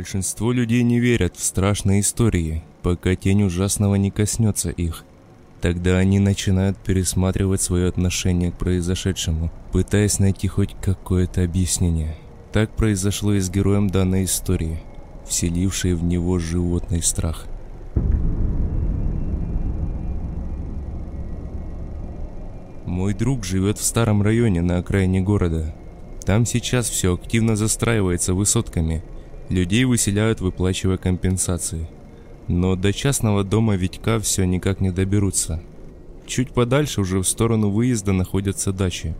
Большинство людей не верят в страшные истории, пока тень ужасного не коснется их. Тогда они начинают пересматривать свое отношение к произошедшему, пытаясь найти хоть какое-то объяснение. Так произошло и с героем данной истории, вселившей в него животный страх. Мой друг живет в старом районе на окраине города. Там сейчас все активно застраивается высотками. Людей выселяют, выплачивая компенсации. Но до частного дома Витька все никак не доберутся. Чуть подальше, уже в сторону выезда, находятся дачи,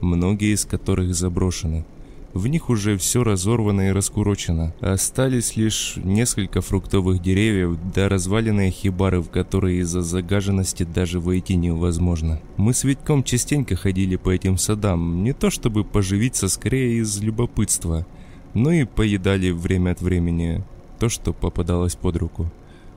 многие из которых заброшены – в них уже все разорвано и раскурочено. Остались лишь несколько фруктовых деревьев, да разваленные хибары, в которые из-за загаженности даже войти невозможно. Мы с Витьком частенько ходили по этим садам, не то чтобы поживиться, скорее из любопытства, но и поедали время от времени то, что попадалось под руку.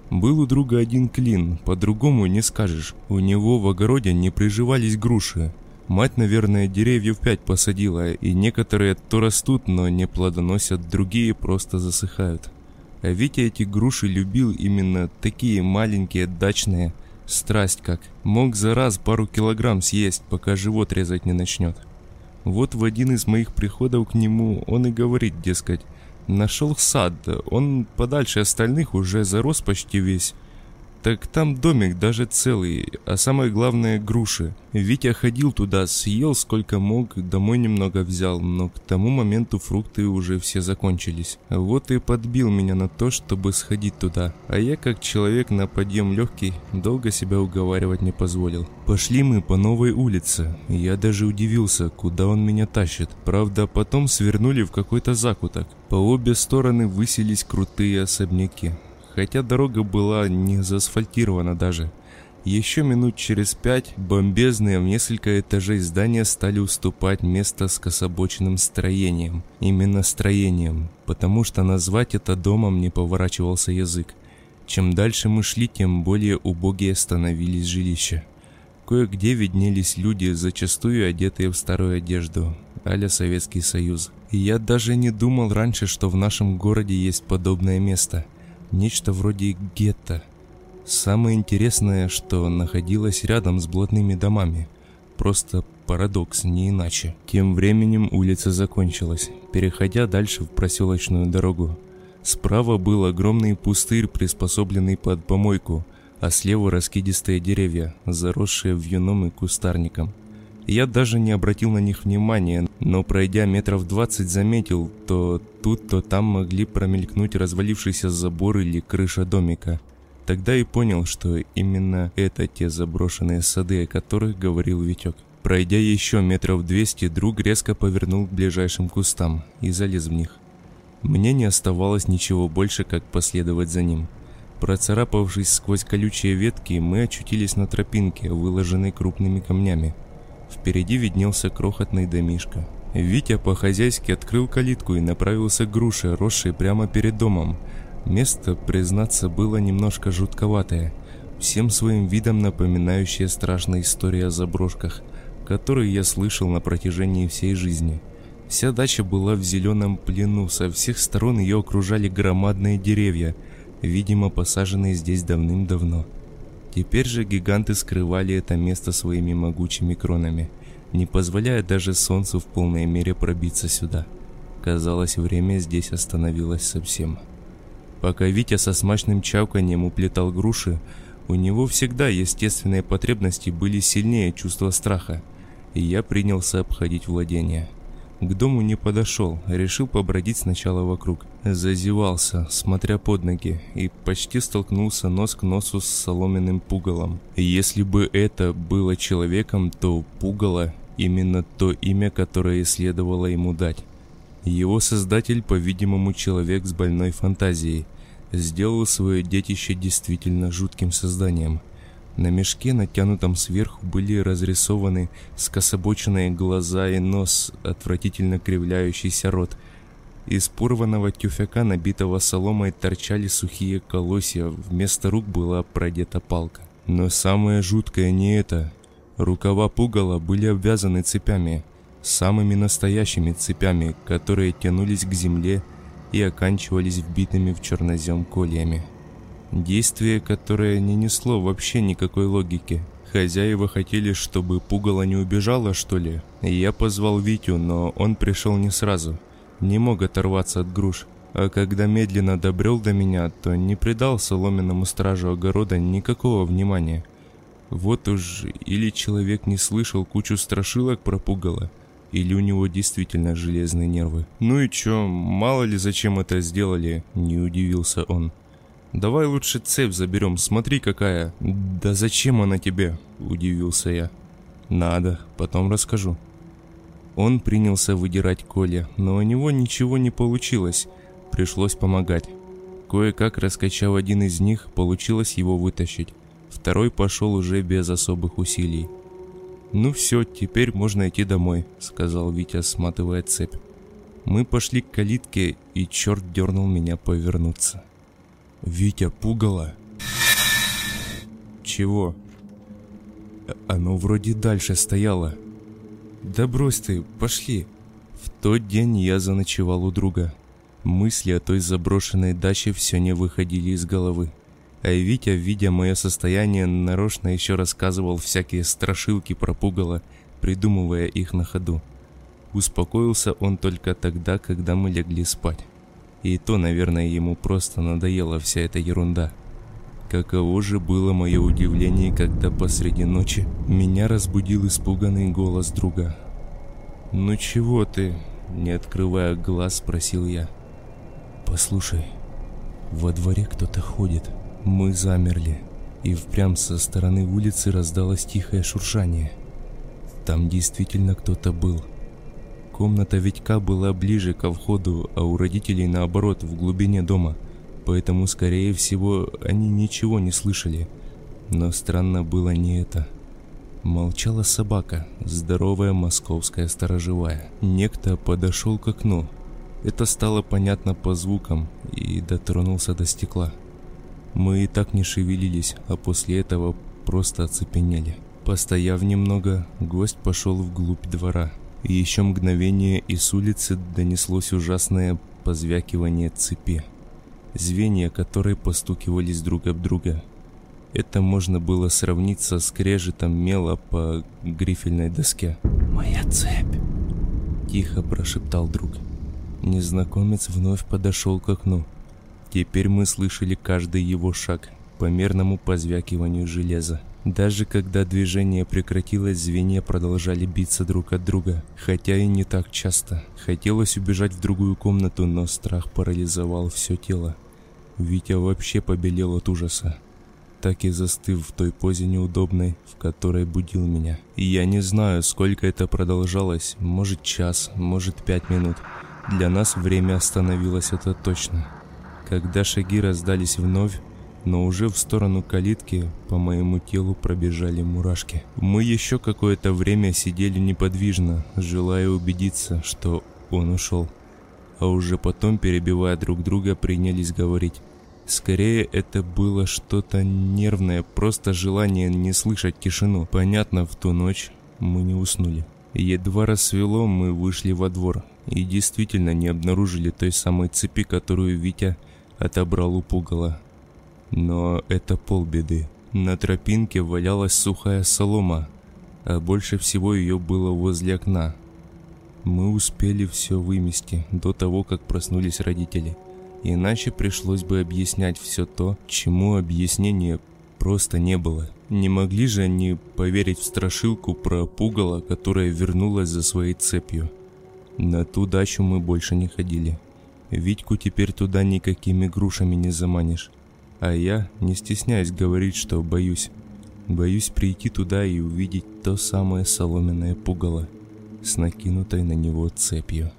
Был у друга один клин, по-другому не скажешь. У него в огороде не приживались груши, Мать, наверное, деревьев пять посадила, и некоторые то растут, но не плодоносят, другие просто засыхают. А Витя эти груши любил именно такие маленькие, дачные, страсть как. Мог за раз пару килограмм съесть, пока живот резать не начнет. Вот в один из моих приходов к нему он и говорит, дескать, нашел сад, он подальше остальных уже зарос почти весь, так там домик даже целый, а самое главное груши. Витя ходил туда, съел сколько мог, домой немного взял, но к тому моменту фрукты уже все закончились. Вот и подбил меня на то, чтобы сходить туда. А я, как человек на подъем легкий, долго себя уговаривать не позволил. Пошли мы по новой улице. Я даже удивился, куда он меня тащит. Правда, потом свернули в какой-то закуток. По обе стороны высились крутые особняки хотя дорога была не заасфальтирована даже. Еще минут через пять бомбезные в несколько этажей здания стали уступать место скособоченным строением. Именно строением, потому что назвать это домом не поворачивался язык. Чем дальше мы шли, тем более убогие становились жилища. Кое-где виднелись люди, зачастую одетые в старую одежду, а Советский Союз. И я даже не думал раньше, что в нашем городе есть подобное место – Нечто вроде гетто. Самое интересное, что находилось рядом с блатными домами. Просто парадокс, не иначе. Тем временем улица закончилась, переходя дальше в проселочную дорогу. Справа был огромный пустырь, приспособленный под помойку, а слева раскидистые деревья, заросшие вьюном и кустарником. Я даже не обратил на них внимания, но пройдя метров двадцать заметил, то тут, то там могли промелькнуть развалившийся забор или крыша домика. Тогда и понял, что именно это те заброшенные сады, о которых говорил Витек. Пройдя еще метров двести, друг резко повернул к ближайшим кустам и залез в них. Мне не оставалось ничего больше, как последовать за ним. Процарапавшись сквозь колючие ветки, мы очутились на тропинке, выложенной крупными камнями. Впереди виднелся крохотный домишко. Витя по-хозяйски открыл калитку и направился к груше, росшей прямо перед домом. Место, признаться, было немножко жутковатое, всем своим видом напоминающее страшные истории о заброшках, которые я слышал на протяжении всей жизни. Вся дача была в зеленом плену, со всех сторон ее окружали громадные деревья, видимо посаженные здесь давным-давно. Теперь же гиганты скрывали это место своими могучими кронами, не позволяя даже солнцу в полной мере пробиться сюда. Казалось, время здесь остановилось совсем. Пока Витя со смачным чавканием уплетал груши, у него всегда естественные потребности были сильнее чувства страха, и я принялся обходить владения. К дому не подошел, решил побродить сначала вокруг. Зазевался, смотря под ноги, и почти столкнулся нос к носу с соломенным пугалом. Если бы это было человеком, то пугало именно то имя, которое следовало ему дать. Его создатель, по-видимому, человек с больной фантазией, сделал свое детище действительно жутким созданием – на мешке, натянутом сверху, были разрисованы скособоченные глаза и нос, отвратительно кривляющийся рот. Из порванного тюфяка, набитого соломой, торчали сухие колосья, вместо рук была продета палка. Но самое жуткое не это. Рукава пугала были обвязаны цепями, самыми настоящими цепями, которые тянулись к земле и оканчивались вбитыми в чернозем кольями. Действие, которое не несло вообще никакой логики. Хозяева хотели, чтобы пугало не убежало, что ли? Я позвал Витю, но он пришел не сразу. Не мог оторваться от груш. А когда медленно добрел до меня, то не придал соломенному стражу огорода никакого внимания. Вот уж или человек не слышал кучу страшилок про пугало, или у него действительно железные нервы. «Ну и чё, мало ли зачем это сделали?» – не удивился он. «Давай лучше цепь заберем, смотри какая». «Да зачем она тебе?» – удивился я. «Надо, потом расскажу». Он принялся выдирать Коля, но у него ничего не получилось. Пришлось помогать. Кое-как раскачав один из них, получилось его вытащить. Второй пошел уже без особых усилий. «Ну все, теперь можно идти домой», — сказал Витя, сматывая цепь. Мы пошли к калитке, и черт дернул меня повернуться. «Витя, пугало!» «Чего?» «Оно вроде дальше стояло». «Да брось ты, пошли!» В тот день я заночевал у друга. Мысли о той заброшенной даче все не выходили из головы. А Витя, видя мое состояние, нарочно еще рассказывал всякие страшилки про пугало, придумывая их на ходу. Успокоился он только тогда, когда мы легли спать. И то, наверное, ему просто надоела вся эта ерунда. Каково же было мое удивление, когда посреди ночи меня разбудил испуганный голос друга. «Ну чего ты?» – не открывая глаз, спросил я. «Послушай, во дворе кто-то ходит». Мы замерли, и впрямь со стороны улицы раздалось тихое шуршание. Там действительно кто-то был. Комната Витька была ближе ко входу, а у родителей наоборот, в глубине дома, поэтому, скорее всего, они ничего не слышали. Но странно было не это. Молчала собака, здоровая московская сторожевая. Некто подошел к окну. Это стало понятно по звукам и дотронулся до стекла. Мы и так не шевелились, а после этого просто оцепенели. Постояв немного, гость пошел вглубь двора. И еще мгновение, и с улицы донеслось ужасное позвякивание цепи. Звенья которой постукивались друг об друга. Это можно было сравнить со скрежетом мела по грифельной доске. «Моя цепь!» Тихо прошептал друг. Незнакомец вновь подошел к окну. Теперь мы слышали каждый его шаг по мерному позвякиванию железа. Даже когда движение прекратилось, звенья продолжали биться друг от друга, хотя и не так часто. Хотелось убежать в другую комнату, но страх парализовал все тело. Витя вообще побелел от ужаса, так и застыв в той позе неудобной, в которой будил меня. Я не знаю, сколько это продолжалось, может час, может пять минут. Для нас время остановилось, это точно. Когда шаги раздались вновь, но уже в сторону калитки по моему телу пробежали мурашки. Мы еще какое-то время сидели неподвижно, желая убедиться, что он ушел. А уже потом, перебивая друг друга, принялись говорить. Скорее, это было что-то нервное, просто желание не слышать тишину. Понятно, в ту ночь мы не уснули. Едва рассвело, мы вышли во двор и действительно не обнаружили той самой цепи, которую Витя отобрал у пугала. Но это полбеды. На тропинке валялась сухая солома, а больше всего ее было возле окна. Мы успели все вымести до того, как проснулись родители. Иначе пришлось бы объяснять все то, чему объяснения просто не было. Не могли же они поверить в страшилку про пугало, которая вернулась за своей цепью. На ту дачу мы больше не ходили. Витьку теперь туда никакими грушами не заманишь. А я не стесняюсь говорить, что боюсь. Боюсь прийти туда и увидеть то самое соломенное пугало с накинутой на него цепью.